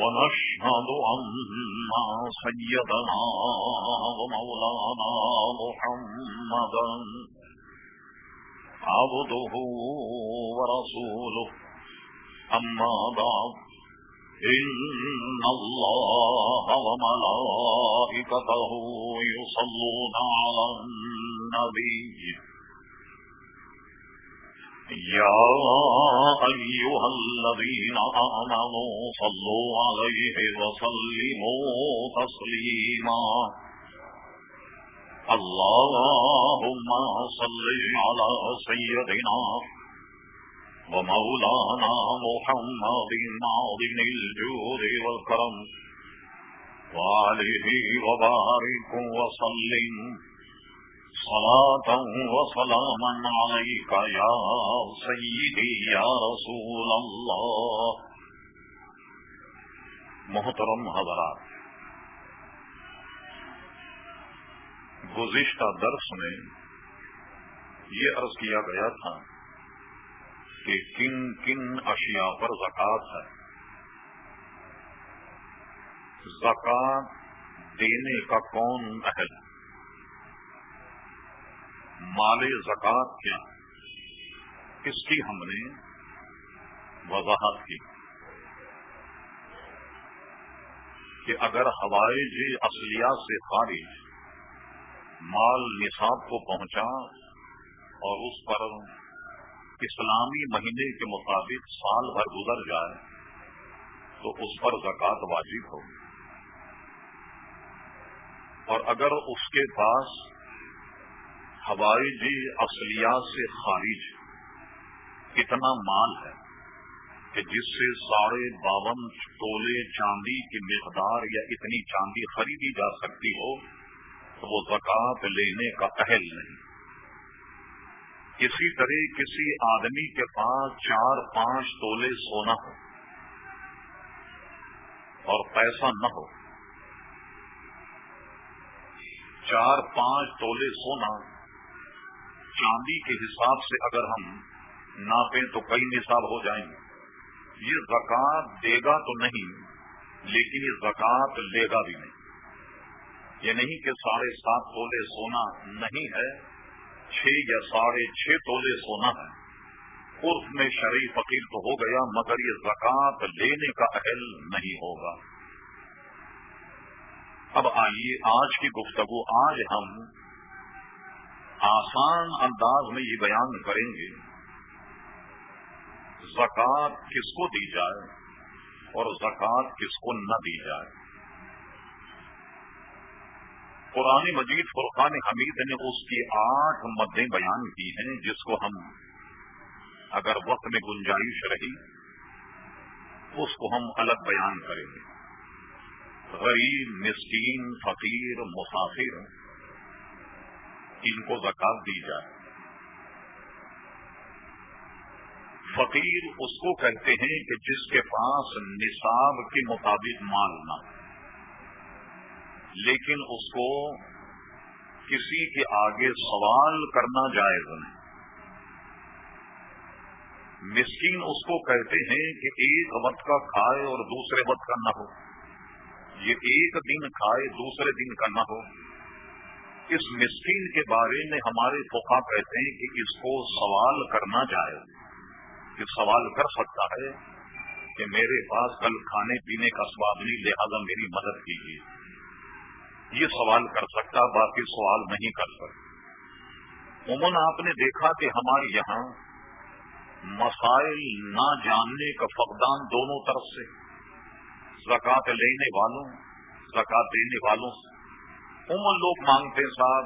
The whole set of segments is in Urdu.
ونشهد أن سيدنا ومولانا محمدا عبده ورسوله. أما بعد، إن الله وملائكته يصلون على النبي. يا أيها الذين آمنوا صلوا عليه وسلموا تسليما. اللهم صل على سيدنا ومولانا محمد عظم الجود والكرم. وعليه وبارك وسلم. صلاة وسلاما عليك يا سيدي يا رسول الله. محترم حضرات گزشتہ درس میں یہ عرض کیا گیا تھا کہ کن کن اشیاء پر زکات ہے۔ زکات دینے کا کون اہل؟ مال زکات کیا اس کی ہم نے وضاحت کی۔ کہ اگر ہوائی جی اصلیات سے خارج مال نصاب کو پہنچا اور اس پر اسلامی مہینے کے مطابق سال بھر گزر جائے، تو اس پر زکوٰۃ واجب ہو۔ اور اگر اس کے پاس ہوائی اصلیات سے خارج اتنا مال ہے کہ جس سے ساڑھے باون تولے چاندی کی مقدار یا اتنی چاندی خریدی جا سکتی ہو، تو وہ زکوٰۃ لینے کا اہل نہیں۔ کسی طرح کسی آدمی کے پاس چار پانچ تولے سونا ہو اور پیسہ نہ ہو، چار پانچ تولے سونا چاندی کے حساب سے اگر ہم ناپیں تو کئی نصاب ہو جائیں گے۔ یہ زکات دے گا تو نہیں، لیکن یہ زکات لے گا بھی نہیں۔ یہ نہیں کہ ساڑھے سات تولے سونا نہیں ہے، چھ یا ساڑھے چھ تولے سونا ہے۔ عرف میں شرعی فقیر تو ہو گیا، مگر یہ زکوٰۃ لینے کا اہل نہیں ہوگا۔ اب آئیے آج کی گفتگو، آج ہم آسان انداز میں یہ بیان کریں گے۔ زکوٰۃ کس کو دی جائے اور زکوٰۃ کس کو نہ دی جائے۔ قرآن مجید فرقان حمید نے اس کی آٹھ مدیں بیان کی ہیں جس کو ہم اگر وقت میں گنجائش رہی، اس کو ہم الگ بیان کریں گے۔ غریب، مسکین، فقیر، مسافر۔ ان کو زکات دی جائے۔ فقیر اس کو کہتے ہیں کہ جس کے پاس نصاب کے مطابق مال نہ ہو، لیکن اس کو کسی کے آگے سوال کرنا جائز نہیں۔ مسکین اس کو کہتے ہیں کہ ایک وقت کا کھائے اور دوسرے وقت کا نہ ہو۔ یہ ایک دن کھائے، دوسرے دن کا نہ ہو۔ اس مسکین کے بارے میں ہمارے فقا کہتے ہیں کہ اس کو سوال کرنا جائے کہ سوال کر سکتا ہے کہ میرے پاس کل کھانے پینے کا سواد نہیں، لہٰذا میری مدد کیجیے۔ یہ سوال کر سکتا، باقی سوال نہیں کر سکتا۔ عموماً آپ نے دیکھا کہ ہمارے یہاں مسائل نہ جاننے کا فقدان دونوں طرف سے۔ زکات لینے والوں، زکات دینے والوں سے۔ عموماً لوگ مانگتے ہیں صاحب،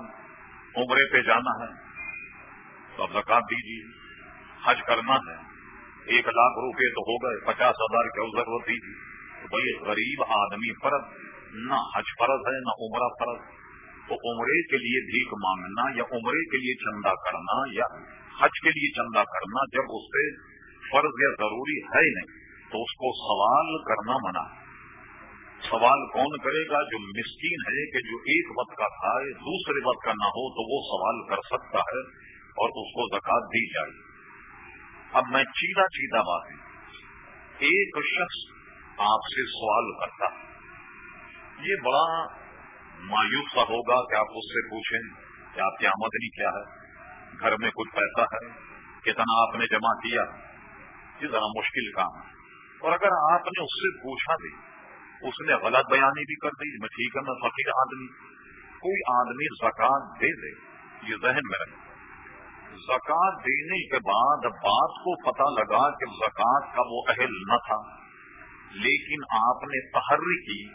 عمرے پہ جانا ہے، تو اب زکات دیجیے، حج کرنا ہے، ایک لاکھ روپے تو ہو گئے، پچاس ہزار کی ضرورت دیجیے۔ تو بھائی غریب آدمی فرض، نہ حج فرض ہے، نہ عمرہ فرض۔ تو عمرے کے لیے بھیک مانگنا یا عمرے کے لیے چندہ کرنا یا حج کے لیے چندہ کرنا، جب اس سے فرض یا ضروری ہے نہیں، تو اس کو سوال کرنا منع ہے۔ سوال کون کرے گا جو مسکین ہے کہ جو ایک وقت کا کھائے، دوسرے وقت کا نہ ہو تو وہ سوال کر سکتا ہے اور اس کو زکات دی جائے۔ اب میں چیدہ چیدہ بات ایک شخص آپ سے سوال کرتا یہ بڑا مایوس سا ہوگا کہ آپ اس سے پوچھیں کہ آپ کی آمدنی کیا ہے؟ گھر میں کچھ پیسہ ہے؟ کتنا آپ نے جمع کیا؟ یہ ذرا مشکل کام ہے۔ اور اگر آپ نے اس سے پوچھا بھی اس نے غلط بیانی بھی کر دی میں ٹھیک ہے، میں فقیر آدمی، کوئی آدمی زکات دے دے، یہ ذہن میں رہے زکات دینے کے بعد بات کو پتا لگا کہ زکات کا وہ اہل نہ تھا، لیکن آپ نے تحری کی،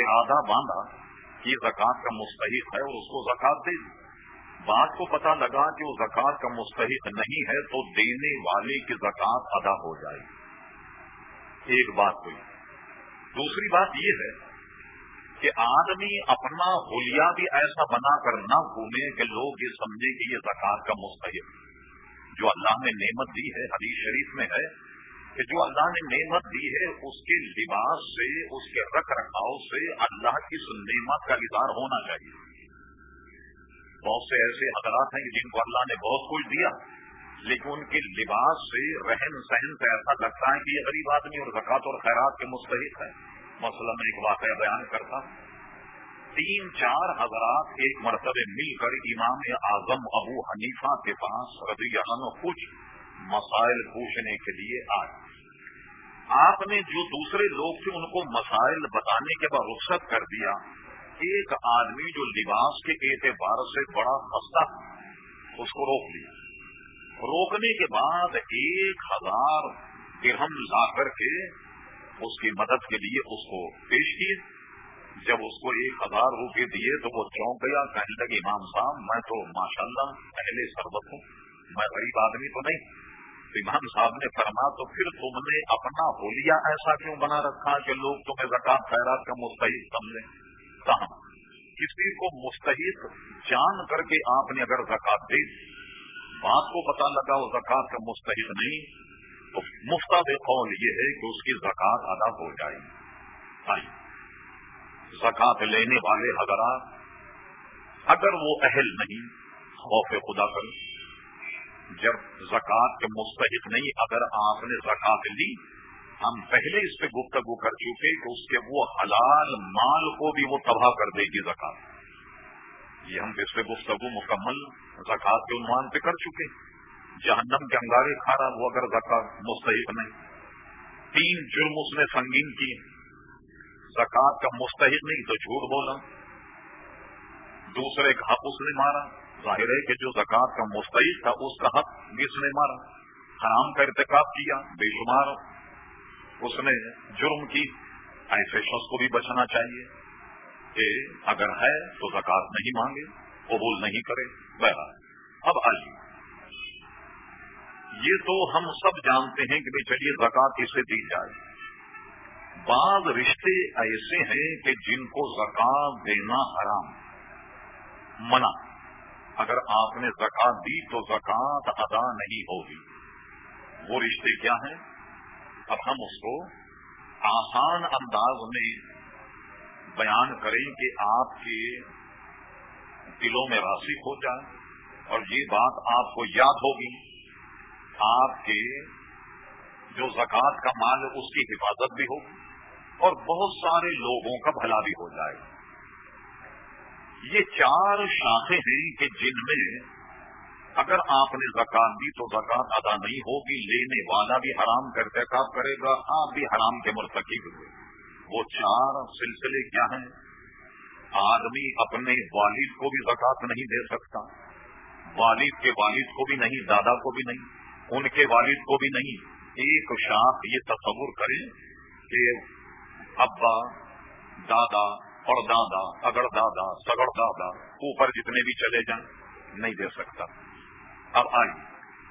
ارادہ باندھا یہ زکات کا مستحق ہے اور اس کو زکات دے دی۔ بات کو پتا لگا کہ وہ زکات کا مستحق نہیں ہے تو دینے والے کی زکات ادا ہو جائے گی۔ ایک بات ہوئی۔ دوسری بات یہ ہے کہ آدمی اپنا ہولیا بھی ایسا بنا کر نہ گھومے کہ لوگ یہ سمجھے کہ یہ زکات کا مستحق جو اللہ نے نعمت دی ہے، حدیث شریف میں ہے کہ جو اللہ نے نعمت دی ہے، اس کے لباس سے، اس کے رکھ رکھاؤ سے اللہ کی اس نعمت کا اظہار ہونا چاہیے۔ بہت سے ایسے حضرات ہیں جن کو اللہ نے بہت کچھ دیا۔ لیکن ان کے لباس سے رہن سہن سے ایسا لگتا ہے کہ یہ غریب آدمی اور زکات اور خیرات کے مستحق ہے مسئلہ میں ایک واقعہ بیان کرتا ہوں۔ تین چار حضرات ایک مرتبہ مل کر امام اعظم ابو حنیفہ کے پاس رضی عنہ کچھ مسائل پوچھنے کے لیے آئے۔ آپ نے جو دوسرے لوگ تھے ان کو مسائل بتانے کے بعد رخصت کر دیا۔ ایک آدمی جو لباس کے اعتبار سے بڑا خستہ اس کو روک لیا۔ روکنے کے بعد ایک ہزار درہم لا کر کے اس کی مدد کے لیے اس کو پیش کیے۔ جب اس کو ایک ہزار روپے دیے تو وہ چونک گیا۔ کہنے لگے، امام صاحب، میں تو ماشاءاللہ پہلے سربت ہوں، میں غریب آدمی تو نہیں۔ امام صاحب نے فرما تو پھر تم نے اپنا ہولیا ایسا کیوں بنا رکھا کہ لوگ تمہیں زکات خیرات کا مستحق سمجھیں؟ کہاں؟ کسی کو مستحق جان کر کے آپ نے اگر زکات دی بات کو پتا لگا وہ زکات کا مستحق نہیں۔ تو مفتا قول یہ ہے کہ اس کی زکات ادا ہو جائے۔ زکات لینے والے حضرات، اگر وہ اہل نہیں، خوف خدا کر جب زکوٰۃ کے مستحق نہیں، اگر آپ نے زکات لی، ہم پہلے اس پہ گفتگو کر چکے کہ اس کے وہ حلال مال کو بھی وہ تباہ کر دے گی زکات یہ ہم اس پہ گفتگو مکمل زکات کے عنوان پہ کر چکے جہنم کے انگارے کھا رہا وہ اگر زکات مستحق نہیں۔ تین جرم اس نے سنگین کی زکات کا مستحق نہیں تو جھوٹ بولا۔ دوسرے کا حق اس نے مارا۔ ظاہر ہے کہ جو زکات کا مستعد تھا، اس کا حق کس نے مارا؟ حرام کا ارتکاب کیا، بے شمار۔ اس نے جرم کی۔ ایسے شخص کو بھی بچنا چاہیے کہ اگر ہے تو زکات نہیں مانگے، قبول نہیں کرے۔ بہرحال اب آئیے۔ یہ تو ہم سب جانتے ہیں کہ چلیے زکات کسے دی جائے۔ بعض رشتے ایسے ہیں کہ جن کو زکات دینا حرام۔ منع۔ اگر آپ نے زکات دی تو زکات ادا نہیں ہوگی۔ وہ رشتے کیا ہیں؟ اب ہم اس کو آسان انداز میں بیان کریں کہ آپ کے دلوں میں راسک ہو جائے اور یہ بات آپ کو یاد ہوگی۔ آپ کے جو زکوٰۃ کا مال ہے، اس کی حفاظت بھی ہوگی۔ اور بہت سارے لوگوں کا بھلا بھی ہو جائے۔ گا یہ چار شاخیں ہیں کہ جن میں اگر آپ نے زکات دی تو زکات ادا نہیں ہوگی، لینے والا بھی حرام کر کام کرے گا، آپ بھی حرام کے مرتکب ہوئے۔ وہ چار سلسلے کیا ہیں؟ آدمی اپنے والد کو بھی زکات نہیں دے سکتا، والد کے والد کو بھی نہیں، دادا کو بھی نہیں، ان کے والد کو بھی نہیں۔ ایک شاخ یہ تصور کریں کہ ابا، دادا اور دادا، اگر دادا، سگڑ دادا اوپر جتنے بھی چلے جائیں نہیں دے سکتا۔ اب آئیے۔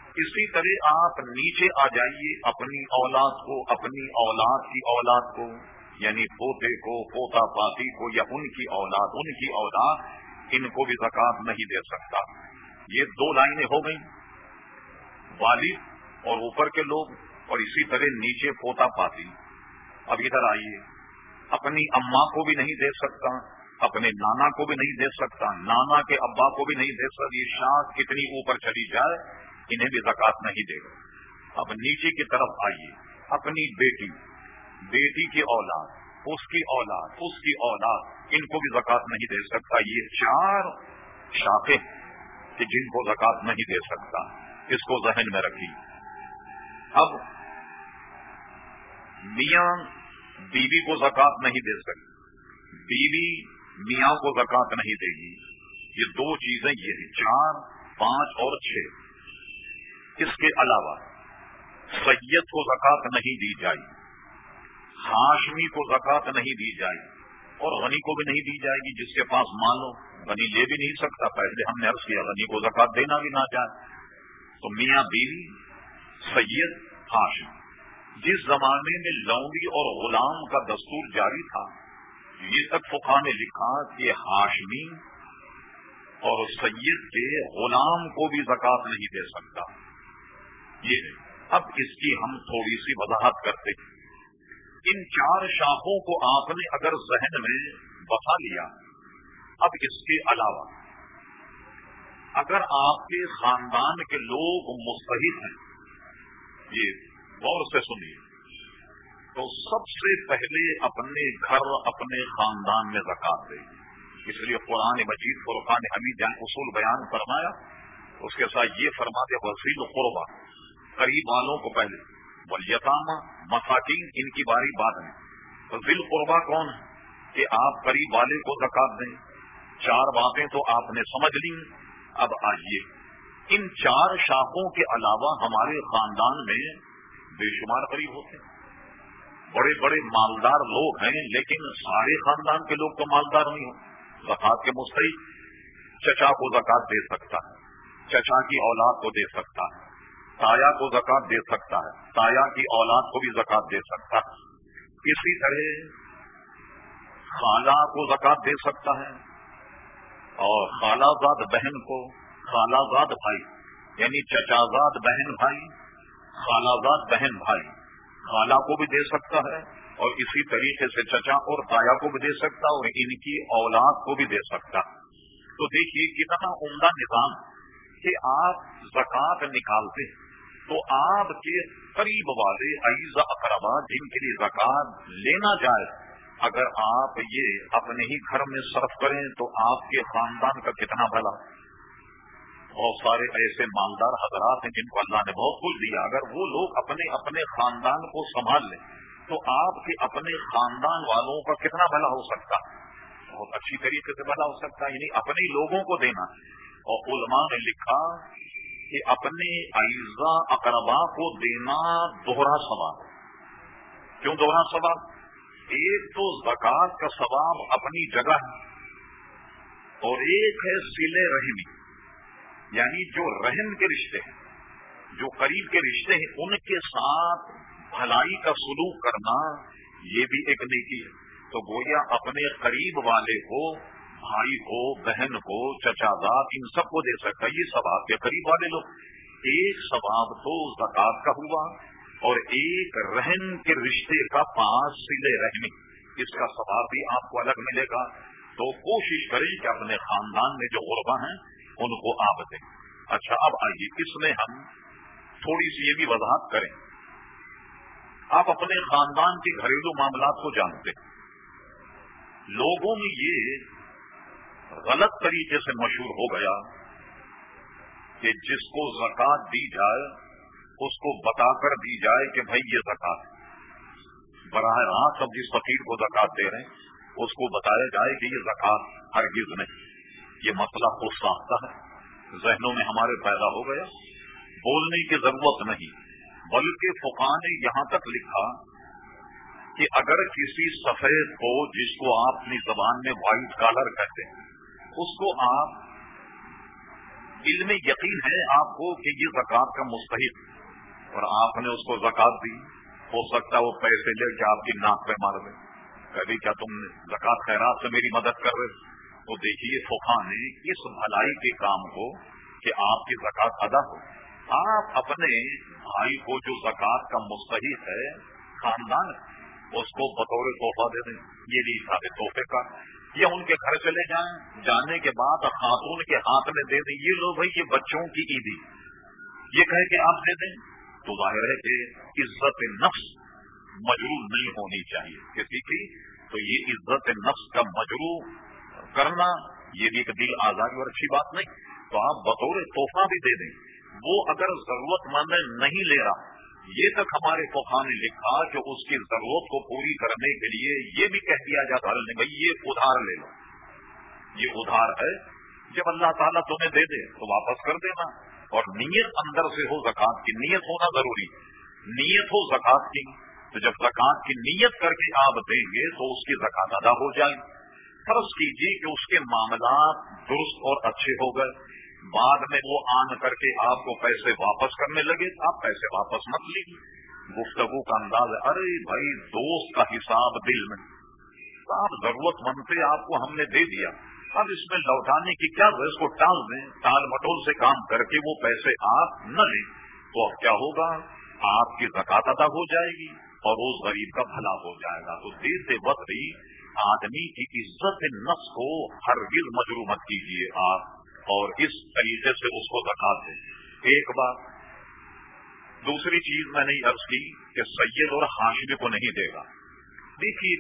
اسی طرح آپ نیچے آ جائیے اپنی اولاد کو، اپنی اولاد کی اولاد کو۔ یعنی پوتے کو، پوتا پاتی کو یا ان کی اولاد، ان کی اولاد ان کو بھی زکات نہیں دے سکتا۔ یہ دو لائنیں ہو گئیں، والد اور اوپر کے لوگ اور اسی طرح نیچے پوتا پاتی۔ اب ادھر آئیے۔ اپنی اما کو بھی نہیں دے سکتا، اپنے نانا کو بھی نہیں دے سکتا، نانا کے ابا کو بھی نہیں دے سکتا۔ یہ شاخ کتنی اوپر چلی جائے، انہیں بھی زکات نہیں دے گا۔ اب نیچے کی طرف آئیے۔ اپنی بیٹی بیٹی کی اولاد، اس کی اولاد، اس کی اولاد، ان کو بھی زکات نہیں دے سکتا، یہ چار شاخیں کہ جن کو زکات نہیں دے سکتا، اس کو ذہن میں رکھی اب میاں بیوی کو زکات نہیں دے سکتی، بیوی میاں کو زکات نہیں دے گی، یہ دو چیزیں، یہ ہیں۔ چار، پانچ اور چھ۔ اس کے علاوہ سید کو زکات نہیں دی جائے۔ ہاشمی کو زکات نہیں دی جائے اور غنی کو بھی نہیں دی جائے گی، جس کے پاس مان لو غنی لے بھی نہیں سکتا۔ پہلے ہم نے عرض کیا، غنی کو زکات دینا بھی نہ چاہے تو میاں بیوی، سید ہاشمی جس زمانے میں لونڈی اور غلام کا دستور جاری تھا، یہ تک فقہ نے لکھا کہ ہاشمی اور سید کے غلام کو بھی زکات نہیں دے سکتا۔ یہ اب اس کی ہم تھوڑی سی وضاحت کرتے ہیں۔ ان چار شاخوں کو آپ نے اگر ذہن میں بتا لیا، اب اس کے علاوہ، اگر آپ کے خاندان کے لوگ مستحد ہیں، یہ غور سے سنیے، تو سب سے پہلے اپنے گھر، اپنے خاندان میں زکات دے اس لیے قرآن مجید، فرقان حمید جان اصول بیان فرمایا، اس کے ساتھ یہ فرما دے وسیل قربا قریب والوں کو پہلے۔ ولیتامہ مساکین ان کی باری بات ہے۔ تو ذیل قربا کون ہے؟ کہ آپ قریب والے کو زکات دیں۔ چار باتیں تو آپ نے سمجھ لی اب آئیے۔ ان چار شاخوں کے علاوہ ہمارے خاندان میں بے شمار قریب ہوتے ہیں۔ بڑے بڑے مالدار لوگ ہیں، لیکن سارے خاندان کے لوگ تو مالدار نہیں ہوں زکات کے مستحق۔ چچا کو زکات دے سکتا ہے۔ چچا کی اولاد کو دے سکتا ہے۔ تایا کو زکات دے سکتا ہے تایا کی اولاد کو بھی زکات دے سکتا ہے۔ اسی طرح خالہ کو زکات دے سکتا ہے اور خالہ زاد بہن کو، خالہ زاد بھائی یعنی چچا زاد بہن بھائی خالازاد بہن بھائی، خالہ کو بھی دے سکتا ہے اور اسی طریقے سے چچا اور تایا کو بھی دے سکتا اور ان کی اولاد کو بھی دے سکتا تو دیکھیے کتنا عمدہ نظام کہ آپ زکات نکالتے تو آپ کے قریب والے عیزا اقربا جن کے لیے زکات لینا جائے، اگر آپ یہ اپنے ہی گھر میں صرف کریں تو آپ کے خاندان کا کتنا بھلا؟ بہت سارے ایسے مالدار حضرات ہیں جن کو اللہ نے بہت کچھ دیا۔ اگر وہ لوگ اپنے اپنے خاندان کو سنبھال لیں، تو آپ کے اپنے خاندان والوں کا کتنا بھلا ہو سکتا؟ بہت اچھی طریقے سے بھلا ہو سکتا یعنی اپنے لوگوں کو دینا۔ اور علماء نے لکھا کہ اپنے عیزا اقربا کو دینا دوہرا سوال کیوں دوہرا سوال ایک تو زکات کا ثواب اپنی جگہ ہے اور ایک ہے سلے رحمی یعنی جو رحم کے رشتے ہیں، جو قریب کے رشتے ہیں، ان کے ساتھ بھلائی کا سلوک کرنا یہ بھی ایک نیکی ہے۔ تو گویا اپنے قریب والے کو بھائی ہو، بہن ہو چچازاد ان سب کو دے سکتا یہ ثواب کے قریب والے لوگ۔ ایک ثواب تو زکات کا ہوا اور ایک رحم کے رشتے کا پانچ سلے رحمی اس کا ثواب بھی آپ کو الگ ملے گا۔ تو کوشش کریں کہ اپنے خاندان میں جو غربا ہیں، ان کو آپ دیں۔ اچھا اب آئیے، اس میں ہم تھوڑی سی یہ بھی وضاحت کریں۔ آپ اپنے خاندان کے گھریلو معاملات کو جانتے ہیں۔ لوگوں میں یہ غلط طریقے سے مشہور ہو گیا کہ جس کو زکات دی جائے، اس کو بتا کر دی جائے کہ بھائی یہ زکات براہ راست اب جس فقیر کو زکات دے رہے ہیں، اس کو بتایا جائے کہ یہ زکات ہرگز نہیں۔ یہ مسئلہ خود ساختہ ہے۔ ذہنوں میں ہمارے پیدا ہو گیا۔ بولنے کی ضرورت نہیں، بلکہ فقا نے یہاں تک لکھا کہ اگر کسی سفید کو جس کو آپ اپنی زبان میں وائٹ کالر کہتے ہیں اس کو آپ علم یقین ہے آپ کو کہ یہ زکات کا مستحق اور آپ نے اس کو زکات دی۔ ہو سکتا ہے وہ پیسے لے کے آپ کی ناک پہ مار دے۔ کبھی کیا تم زکات خیرات سے میری مدد کر رہے تو دیکھیے فوکھا نے اس بھلائی کے کام کو کہ آپ کی زکات ادا ہو۔ آپ اپنے بھائی کو جو زکات کا مستحق ہے، خاندان، اس کو بطور تحفہ دے دیں۔ یہ بھی سارے تحفے کا یا ان کے گھر چلے جائیں، جانے کے بعد خاتون کے ہاتھ میں دے دیں۔ یہ لوگ بھائی، یہ بچوں کی عیدی یہ کہہ کے آپ دے دیں۔ تو ظاہر ہے کہ عزت نفس مجرو نہیں ہونی چاہیے۔ کسی کی تو یہ عزت نفس کا مجرو کرنا، یہ بھی ایک دل آزادی اور اچھی بات نہیں۔ تو آپ بطور تحفہ بھی دے دیں۔ وہ اگر ضرورت مند نہیں لے رہا یہ تک ہمارے فوفا نے لکھا کہ اس کی ضرورت کو پوری کرنے کے لیے یہ بھی کہہ دیا جاتا ہے بھائی یہ ادھار لے لو۔ یہ ادھار ہے۔ جب اللہ تعالیٰ تمہیں دے دے تو واپس کر دینا۔ اور نیت اندر سے ہو زکات کی نیت ہونا ضروری۔ نیت ہو زکات کی۔ تو جب زکات کی نیت کر کے آپ دیں گے تو اس کی زکات ادا ہو جائے۔ فرض کیجیے کہ اس کے معاملات درست اور اچھے ہو گئے۔ بعد میں وہ آن کر کے آپ کو پیسے واپس کرنے لگے آپ پیسے واپس مت لیجیے گفتگو کا انداز ارے بھائی، دوست کا حساب دل میں۔ آپ ضرورت مند تھے، آپ کو ہم نے دے دیا۔ اب اس میں لوٹانے کی کیا اس کو ٹال دیں۔ ٹال مٹول سے کام کر کے وہ پیسے آپ نہ لیں۔ تو اب کیا ہوگا؟ آپ کی زکات ادا ہو جائے گی اور اس غریب کا بھلا ہو جائے گا۔ تو دیتے وقت ہی آدمی کی عزت نفس کو ہر گر مجرو مت کیجیے آپ اور اس طریقے سے اس کو زکات دیں۔ ایک بات، دوسری چیز میں نے عرض کی کہ سید اور ہاشمی کو نہیں دے گا۔ دیکھیے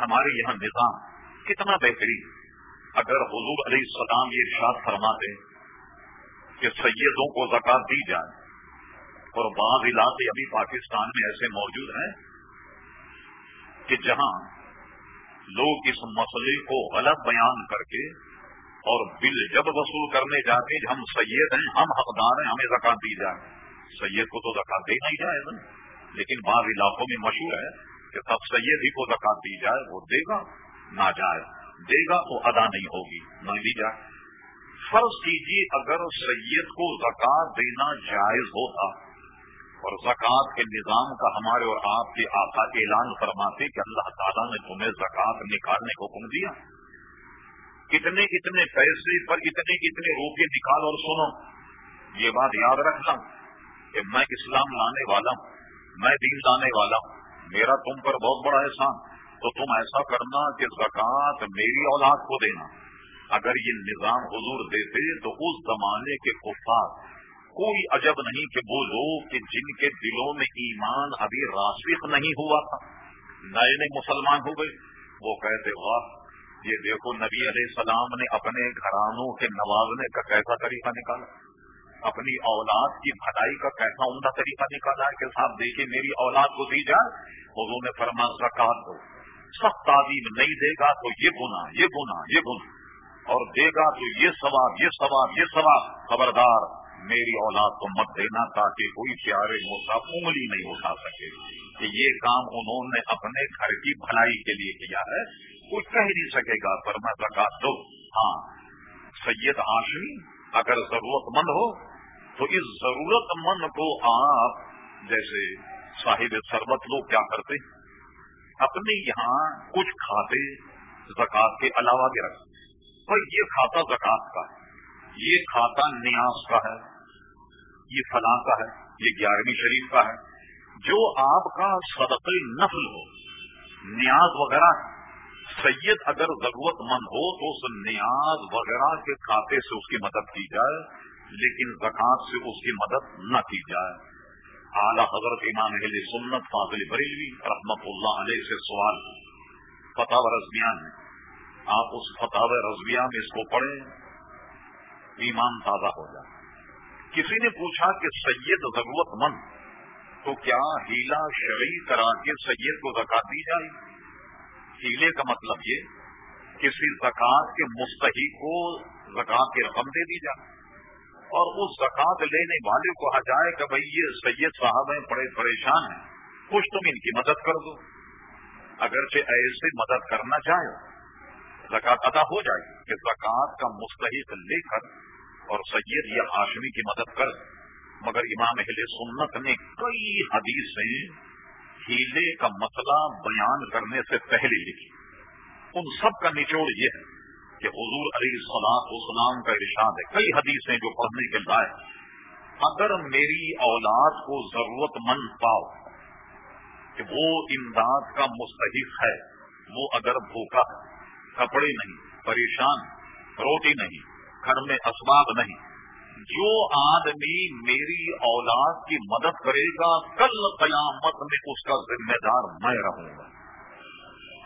ہمارے یہاں نظام کتنا بہترین۔ اگر حضور علیہ السلام یہ ارشاد فرماتے کہ سیدوں کو زکات دی جائے، اور بعض علاقے ابھی پاکستان میں ایسے موجود ہیں کہ جہاں لوگ اس مسئلے کو غلط بیان کر کے اور بل جب وصول کرنے جاتے ہم سید ہیں، ہم حقدار ہیں، ہمیں زکات دی جائے۔ سید کو تو زکات دینا ہی جائے نا۔ لیکن بعض علاقوں میں مشہور ہے کہ تب سید ہی کو زکات دی جائے، وہ دے گا، نہ جائے۔ دے گا تو ادا نہیں ہوگی نہ دی جائے فرض کیجیے اگر سید کو زکات دینا جائز ہوتا اور زکوٰۃ کے نظام کا ہمارے اور آپ کے آقا اعلان فرماتے کہ اللہ تعالیٰ نے تمہیں زکات نکالنے کو حکم دیا کتنے کتنے پیسے پر اتنے کتنے روپے نکال اور سنو۔ یہ بات یاد رکھنا کہ میں اسلام لانے والا ہوں، میں دین لانے والا ہوں۔ میرا تم پر بہت بڑا احسان۔ تو تم ایسا کرنا کہ زکوٰۃ میری اولاد کو دینا۔ اگر یہ نظام حضور دیتے تو اس زمانے کے کفار کوئی عجب نہیں کہ وہ لوگ کہ جن کے دلوں میں ایمان ابھی راسخ نہیں ہوا تھا۔ نئے نئے مسلمان ہو گئے۔ وہ کہتے، واہ یہ دیکھو، نبی علیہ السلام نے اپنے گھرانوں کے نوازنے کا کیسا طریقہ نکالا؟ اپنی اولاد کی بھلائی کا کیسا عمدہ طریقہ نکالا کہ صاحب دیکھیے میری اولاد کو دی جائے؟ انہوں نے فرما زکات دو۔ سخت تعلیم نہیں دے گا تو یہ گنا یہ گنا یہ گنا اور دے گا تو یہ سواب یہ سواب یہ سواب خبردار، میری اولاد کو مت دینا تاکہ کوئی پیارے موسا انگلی نہیں اٹھا سکے۔ کہ یہ کام انہوں نے اپنے گھر کی بھلائی کے لیے کیا ہے؟ کچھ کہہ نہیں سکے گا پر میں زکات دو۔ ہاں۔ سید آشمی اگر ضرورت مند ہو، تو اس ضرورت مند کو آپ جیسے صاحب سربت لوگ کیا کرتے اپنے یہاں کچھ کھاتے زکات کے علاوہ بھی رکھتے پر یہ کھاتا زکات کا ہے۔ یہ کھاتا نیاز کا ہے۔ یہ فلاں کا ہے۔ یہ گیارہویں شریف کا ہے۔ جو آپ کا صدق نفل ہو، نیاز وغیرہ سید اگر ضرورت مند ہو تو اس نیاز وغیرہ کے کھاتے سے اس کی مدد کی جائے، لیکن زکات سے اس کی مدد نہ کی جائے۔ اعلی حضرت امام اہل سنت فاضل بریلوی رحمت اللہ علیہ سے سوال فتح رضمیان ہے آپ اس فتح رضویہ میں اس کو پڑھیں، ایمان تازہ ہو جائے۔ کسی نے پوچھا کہ سید ضرورت مند، تو کیا ہیلا شرعی کرا کے سید کو زکات دی جائے؟ ہیلے کا مطلب یہ کسی زکات کے مستحق کو زکات کی رقم دے دی جائے اور اس زکات لینے والے کو آ جائے کہ بھائی یہ سید صاحب ہیں، بڑے پریشان ہیں، کچھ تم ان کی مدد کر دو۔ اگرچہ ایسے مدد کرنا چاہے زکات ادا ہو جائے کہ زکات کا مستحق لے کر اور سید یا ہاشمی کی مدد کر۔ مگر امام اہل سنت نے کئی حدیثیں ہیلے کا مسئلہ بیان کرنے سے پہلے لکھی۔ ان سب کا نچوڑ یہ ہے کہ حضور علی اسلام کا ارشاد ہے۔ کئی حدیثیں جو پڑھنے کے لائق اگر میری اولاد کو ضرورت مند پاؤ کہ وہ امداد کا مستحق ہے، وہ اگر بھوکا ہے، کپڑے نہیں، پریشان، روٹی نہیں، گھر میں اسباب نہیں جو آدمی میری اولاد کی مدد کرے گا، کل قیامت میں اس کا ذمہ دار میں رہوں گا۔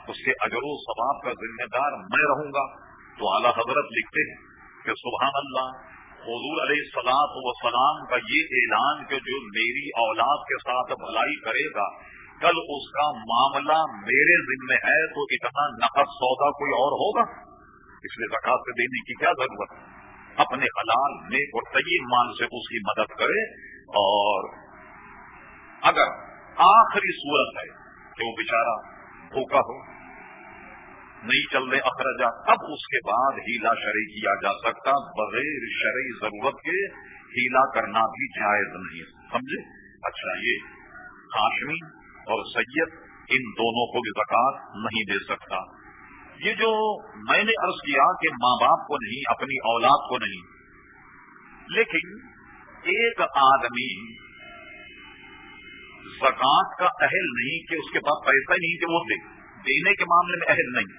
اس کے اجر و ثواب کا ذمہ دار میں رہوں گا۔ تو اعلیٰ حضرت لکھتے ہیں کہ سبحان اللہ، حضور علیہ سلاد و سلام کا یہ اعلان کہ جو میری اولاد کے ساتھ بھلائی کرے گا، کل اس کا معاملہ میرے ذمہ ہے، تو اتنا نقد سودا کوئی اور ہوگا؟ اس لیے زکات سے دینے کی کیا ضرورت؟ ہے اپنے حلال نیک اور طیب مال سے اس کی مدد کرے اور اگر آخری صورت ہے کہ وہ بیچارہ بھوکا ہو، نہیں چل رہے اخراجات اب اس کے بعد ہیلا شرعی کیا جا سکتا، بغیر شرعی ضرورت کے ہیلا کرنا بھی جائز نہیں سمجھے؟ اچھا یہ ہاشمی اور سید ان دونوں کو بھی زکات نہیں دے سکتا۔ یہ جو میں نے عرض کیا کہ ماں باپ کو نہیں، اپنی اولاد کو نہیں، لیکن ایک آدمی زکات کا اہل نہیں کہ اس کے پاس پیسہ ہی نہیں کہ وہ دے۔ دینے کے معاملے میں اہل نہیں،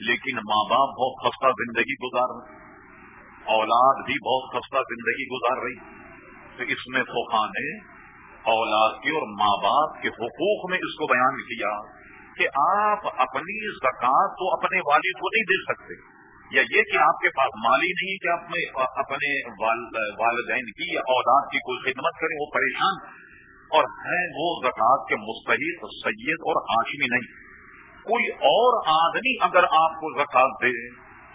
لیکن ماں باپ بہت خستہ زندگی گزار رہے اولاد بھی بہت خستہ زندگی گزار رہی تو اس میں فوقا نے اولاد کے اور ماں باپ کے حقوق میں اس کو بیان کیا۔ کہ آپ اپنی زکات تو اپنے والد کو نہیں دے سکتے۔ یا یہ کہ آپ کے پاس مالی نہیں کہ آپ اپنے والدین کی یا اولاد کی کوئی خدمت کریں، وہ پریشان۔ اور ہیں وہ زکات کے مستحق، سید اور ہاشمی نہیں۔ کوئی اور آدمی اگر آپ کو زکات دے،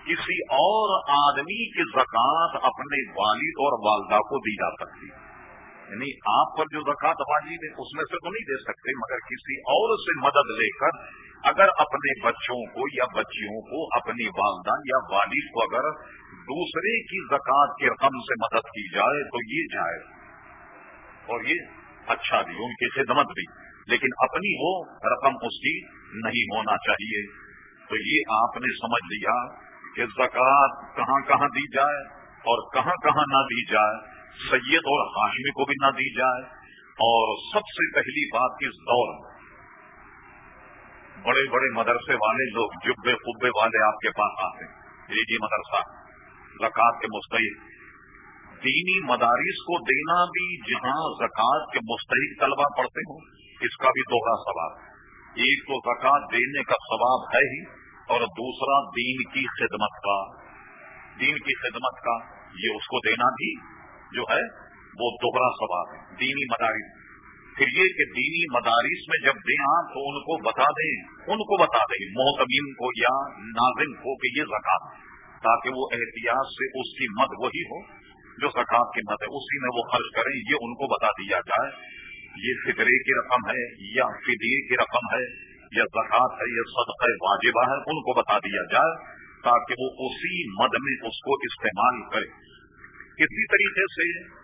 کسی اور آدمی کی زکات اپنے والد اور والدہ کو دی جا سکتی۔ ہے یعنی آپ پر جو زکات واجب ہے، اس میں سے تو نہیں دے سکتے، مگر کسی اور سے مدد لے کر اگر اپنے بچوں کو یا بچیوں کو، اپنی والدہ یا والد کو اگر دوسرے کی زکات کے رقم سے مدد کی جائے تو یہ جائے اور یہ اچھا بھی ان کی خدمت بھی۔ لیکن اپنی وہ رقم اس کی نہیں ہونا چاہیے۔ تو یہ آپ نے سمجھ لیا کہ زکات کہاں کہاں دی جائے اور کہاں کہاں نہ دی جائے۔ سید اور ہاشمی کو بھی نہ دی جائے۔ اور سب سے پہلی بات اس دور بڑے بڑے مدرسے والے لوگ، جبے خبے والے آپ کے پاس آتے ہیں جی مدرسہ زکات کے مستحق۔ دینی مدارس کو دینا بھی جہاں زکات کے مستحق طلبہ پڑھتے ہوں، اس کا بھی دوہرا سواب ایک تو زکات دینے کا ثواب ہے ہی، اور دوسرا دین کی خدمت کا۔ دین کی خدمت کا، یہ اس کو دینا بھی جو ہے وہ دوہرا سوال ہے، دینی مدارس۔ پھر یہ کہ دینی مدارس میں جب دیں تو ان کو بتا دیں، ان کو بتا دیں، محتمین کو یا ناظم کو کہ یہ زکات تاکہ وہ احتیاط سے اس کی مد وہی ہو۔ جو زکات کی مد ہے، اسی میں وہ خرچ کریں، یہ ان کو بتا دیا جائے۔ یہ فکرے کی رقم ہے یا فدیے کی رقم ہے، یا زکات ہے، یا صدقہ واجبہ ہے، ان کو بتا دیا جائے، تاکہ وہ اسی مد میں اس کو استعمال کرے کسی طریقے سے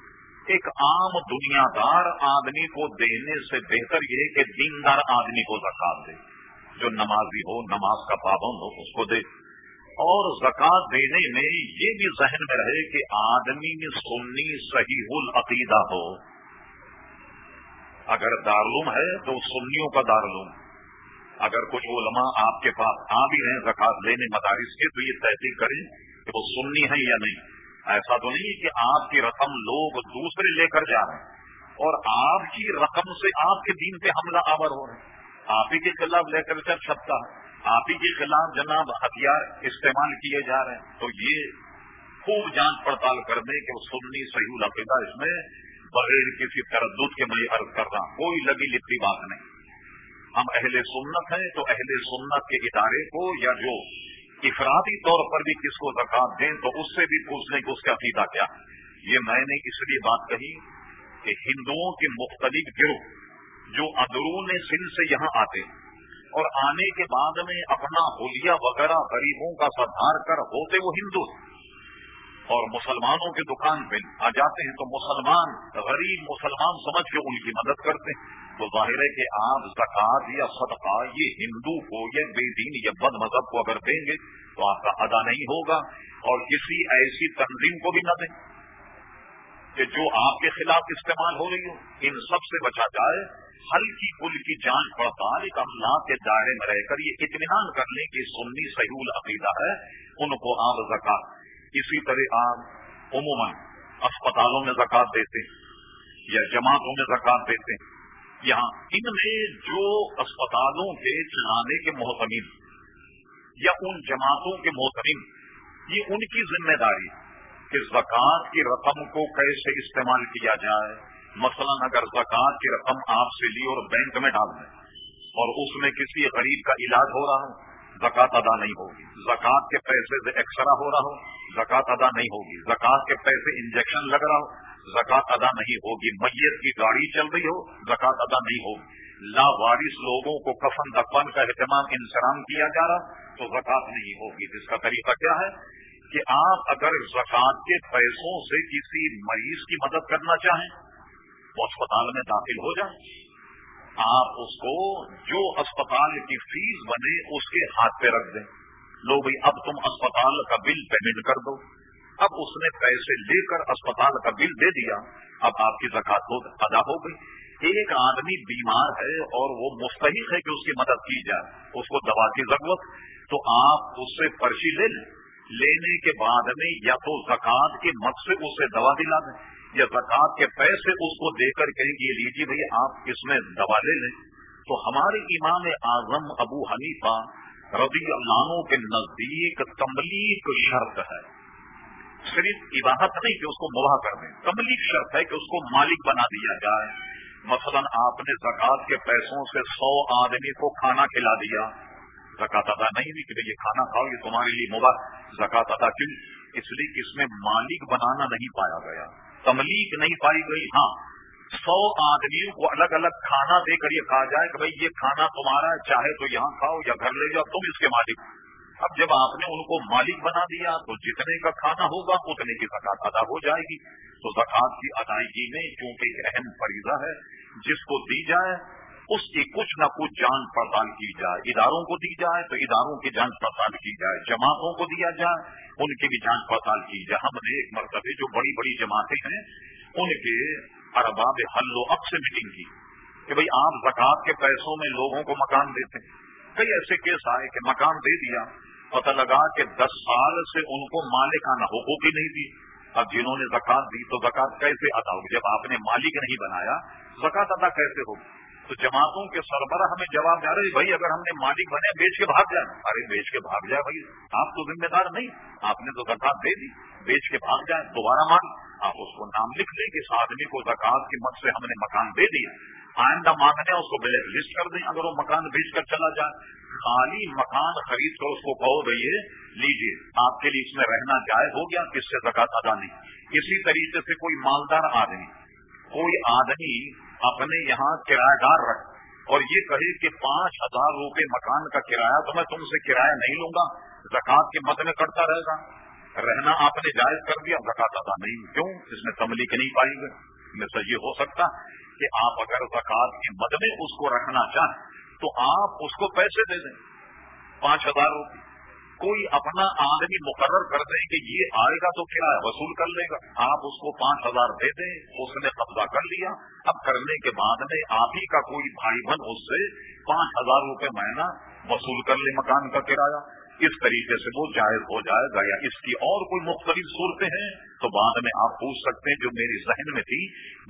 ایک عام دنیا دار آدمی کو دینے سے بہتر یہ کہ دیندار آدمی کو زکات دے، جو نمازی ہو، نماز کا پابند ہو، اس کو دے۔ اور زکات دینے میں یہ بھی ذہن میں رہے کہ آدمی سنی صحیح العقیدہ ہو۔ اگر دارالعلوم ہے تو سنیوں کا دارالعلوم۔ اگر کچھ علماء آپ کے پاس آ بھی ہیں زکات لینے مدارس کے تو یہ تحقیق کریں کہ وہ سنی ہے یا نہیں۔ ایسا تو نہیں کہ آپ کی رقم لوگ دوسرے لے کر جا رہے ہیں اور آپ کی رقم سے آپ کے دین پہ حملہ آور ہو رہے ہیں۔ آپ ہی کے خلاف لے کر چل سکتا ہے۔ آپ ہی کے خلاف جناب ہتھیار استعمال کیے جا رہے ہیں۔ تو یہ خوب جانچ پڑتال کر دیں کہ سننی صحیح العقیدہ اس میں بغیر کسی تردد کے میں عرض کر رہا ہوں۔ کوئی لگی لپٹی بات نہیں۔ ہم اہل سنت ہیں تو اہل سنت کے ادارے کو یا جو افرادی طور پر بھی کس کو زکات دیں تو اس سے بھی پوچھ لیں کہ اس کا عقیدہ کیا یہ میں نے اس لیے بات کہی کہ ہندوؤں کے مختلف گروہ جو اندرون سندھ سے یہاں آتے ہیں اور آنے کے بعد میں اپنا ہولیا وغیرہ غریبوں کا سدھار کر ہوتے وہ ہندو اور مسلمانوں کی دکان پہ آ جاتے ہیں تو مسلمان غریب مسلمان سمجھ کے ان کی مدد کرتے ہیں۔ تو ظاہر ہے کہ آپ زکات یا صدقہ، یہ ہندو کو یا بے دین یا بد مذہب کو اگر دیں گے تو آپ کا ادا نہیں ہوگا اور کسی ایسی تنظیم کو بھی نہ دیں کہ جو آپ کے خلاف استعمال ہو رہی ہو۔ ان سب سے بچا جائے، ہلکی پل کی جانچ پڑتال، ایک اللہ کے دائرے میں رہ کر یہ اطمینان کر لیں کہ سنی سہول عقیدہ ہے، ان کو آپ زکات اسی طرح آپ عموماً اسپتالوں میں زکات دیتے ہیں یا جماعتوں میں زکات دیتے ہیں۔ یہاں، ان میں جو اسپتالوں کے چلانے کے محتمین یا ان جماعتوں کے محترم یہ ان کی ذمہ داری کہ زکوٰۃ کی رقم کو کیسے استعمال کیا جائے۔ مثلا اگر زکوٰۃ کی رقم آپ سے لی اور بینک میں ڈال دیں اور اس میں کسی غریب کا علاج ہو رہا ہو زکوٰۃ ادا نہیں ہوگی۔ زکوٰۃ کے پیسے سے ایکسرا ہو رہا ہو زکوٰۃ ادا نہیں ہوگی۔ زکوٰۃ کے پیسے انجیکشن لگ رہا ہو زکوٰۃ ادا نہیں ہوگی۔ میت کی گاڑی چل رہی ہو زکوٰۃ ادا نہیں ہوگی۔ لاوارث لوگوں کو کفن دفن کا اہتمام انسرام کیا جا رہا، تو زکات نہیں ہوگی۔ جس کا طریقہ کیا ہے؟ کہ آپ اگر زکات کے پیسوں سے کسی مریض کی مدد کرنا چاہیں تو اسپتال میں داخل ہو جائیں۔ آپ اس کو جو اسپتال کی فیس بنے اس کے ہاتھ پہ رکھ دیں۔ لو بھائی، اب تم اسپتال کا بل پیمنٹ کر دو۔ اب اس نے پیسے لے کر اسپتال کا بل دے دیا۔ اب آپ کی زکات ادا ہو گئی۔ ایک آدمی بیمار ہے اور وہ مستحق ہے کہ اس کی مدد کی جائے، اس کو دوا کی ضرورت۔ تو آپ اس سے پرچی لے لیں۔ لینے کے بعد میں یا تو زکوٰۃ کے مت سے اسے دوا دلا دیں۔ یا زکوٰۃ کے پیسے اس کو دے کر کہیں گے لیجیے بھائی، آپ اس میں دوا لے لیں۔ تو ہمارے امام اعظم ابو حنیفہ ربی اللہ کے نزدیک تملیغ شرط ہے۔ صرف عباہت نہیں کہ اس کو مباح کر دیں، تملیغ شرط ہے کہ اس کو مالک بنا دیا جائے۔ مثلا آپ نے زکوٰۃ کے پیسوں سے سو آدمی کو کھانا کھلا دیا۔ زکات ادا نہیں ہوئی کہ یہ کھانا کھاؤ، یہ تمہارے لیے مباح۔ زکات ادا کیوں؟ اس لیے اس میں مالک بنانا نہیں پایا گیا۔ تملیغ نہیں پائی گئی۔ ہاں سو آدمیوں کو الگ الگ کھانا دے کر یہ کہا جائے کہ بھائی یہ کھانا تمہارا ہے، چاہے تو یہاں کھاؤ یا گھر لے جاؤ، تم اس کے مالک اب جب آپ نے ان کو مالک بنا دیا تو جتنے کا کھانا ہوگا اتنے کی زکات ادا ہو جائے گی۔ تو زکات کی ادائیگی میں چونکہ ایک اہم فریضہ ہے، جس کو دی جائے اس کی کچھ نہ کچھ جانچ پڑتال کی جائے۔ اداروں کو دی جائے تو اداروں کی جانچ پڑتال کی جائے۔ جماعتوں کو دیا جائے، ان کی بھی جانچ پڑتال کی جائے۔ ہم نے ایک مرتبہ جو بڑی بڑی جماعتیں ہیں، ان کے ارباب حل و اب سے میٹنگ کی کہ بھئی آپ زکات کے پیسوں میں لوگوں کو مکان دیتے کئی ایسے کیس آئے کہ مکان دے دیا، پتہ لگا کہ دس سال سے ان کو مالکانہ حقوق ہی نہیں دی اب جنہوں نے زکات دی تو زکات کیسے ادا ہوگی؟ جب آپ نے مالک نہیں بنایا، زکات ادا کیسے ہوگی؟ تو جماعتوں کے سربراہ ہمیں جواب دے رہے بھائی اگر ہم نے مالک بنے بیچ کے بھاگ جائیں۔ ارے بیچ کے بھاگ جائے بھائی، آپ تو ذمہ دار نہیں، آپ نے تو زکات دے دی، بیچ کے بھاگ جائیں، دوبارہ مان آپ اس کو نام لکھ لیں کہ اس آدمی کو زکات کی مت سے ہم نے مکان دے دیا۔ آئندہ مانگنے اس کو بلیک لسٹ کر دیں، اگر وہ مکان بیچ کر چلا جائے۔ خالی مکان خرید کر اس کو کہو، بھائی لیجیے آپ کے لیے اس میں رہنا جائز ہو گیا کس سے زکات ادا نہیں۔ اسی طریقے سے کوئی مالدار آدمی، کوئی آدمی اپنے یہاں کرایہ دار رکھ۔ اور یہ کہے کہ پانچ ہزار روپے مکان کا کرایہ تو میں تم سے کرایہ نہیں لوں گا زکات کے مد میں کرتا رہے گا۔ رہنا آپ نے جائز کر دیا زکات ادا نہیں، کیوں؟ اس میں تملیغ نہیں پائی گئی۔ میں سے یہ ہو سکتا کہ آپ اگر زکات کے مد میں اس کو رکھنا چاہیں تو آپ اس کو پیسے دے دیں۔ پانچ ہزار روپے۔ کوئی اپنا آدمی مقرر کر دیں کہ یہ آئے گا تو کرایہ وصول کر لے گا۔ آپ اس کو پانچ ہزار دے دیں، اس نے قبضہ کر لیا۔ اب کرنے کے بعد میں آپ ہی کا کوئی بھائی بہن اس سے پانچ ہزار روپے مہینہ وصول کر لے مکان کا کرایہ۔ اس طریقے سے وہ جائز ہو جائے گا یا اس کی اور کوئی مختلف صورتیں ہیں تو بعد میں آپ پوچھ سکتے ہیں جو میری ذہن میں تھی۔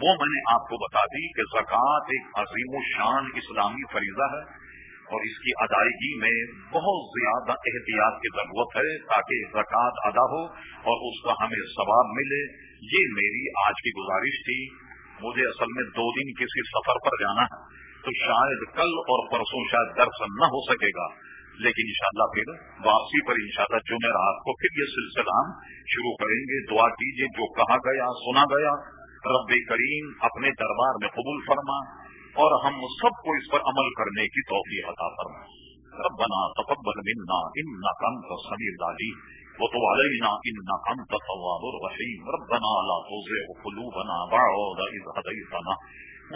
وہ میں نے آپ کو بتا دی کہ زکوٰۃ ایک عظیم و شان اسلامی فریضہ ہے۔ اور اس کی ادائیگی میں بہت زیادہ احتیاط کی ضرورت ہے تاکہ زکوٰۃ ادا ہو اور اس کا ہمیں ثواب ملے۔ یہ میری آج کی گزارش تھی۔ مجھے اصل میں دو دن کسی سفر پر جانا ہے، تو شاید کل اور پرسوں شاید درس نہ ہو سکے گا۔ لیکن انشاءاللہ پھر واپسی پر انشاءاللہ شاء جمعرات کو پھر یہ سلسلہ شروع کریں گے، دعا کیجیے جو کہا گیا، سنا گیا۔ رب کریم اپنے دربار میں قبول فرما۔ اور ہم سب کو اس پر عمل کرنے کی توفیق عطا فرما ربنا تقبل منا انك انت السميع العليم وتب علينا انك انت التواب الرحيم ربنا لا تزغ قلوبنا بعد إذ هديتنا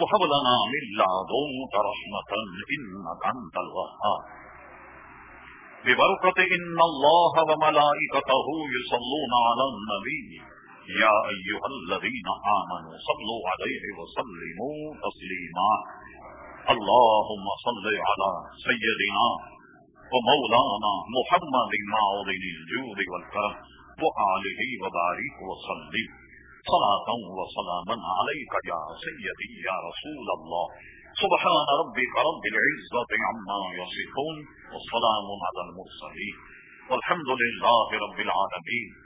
وهب لنا من لدنك رحمة انك انت الوهاب ببركة إن الله وملائكته يصلون على النبي يا أيها الذين آمنوا صلوا عليه وسلموا تسليما. اللهم صل على سيدنا ومولانا محمد معظم الجود والكرم وآله وبارك وسلم. صلاة وسلاما عليك يا سيدي يا رسول الله. سبحان ربك رب العزة عما يصفون. والسلام على المرسلين. والحمد لله رب العالمين.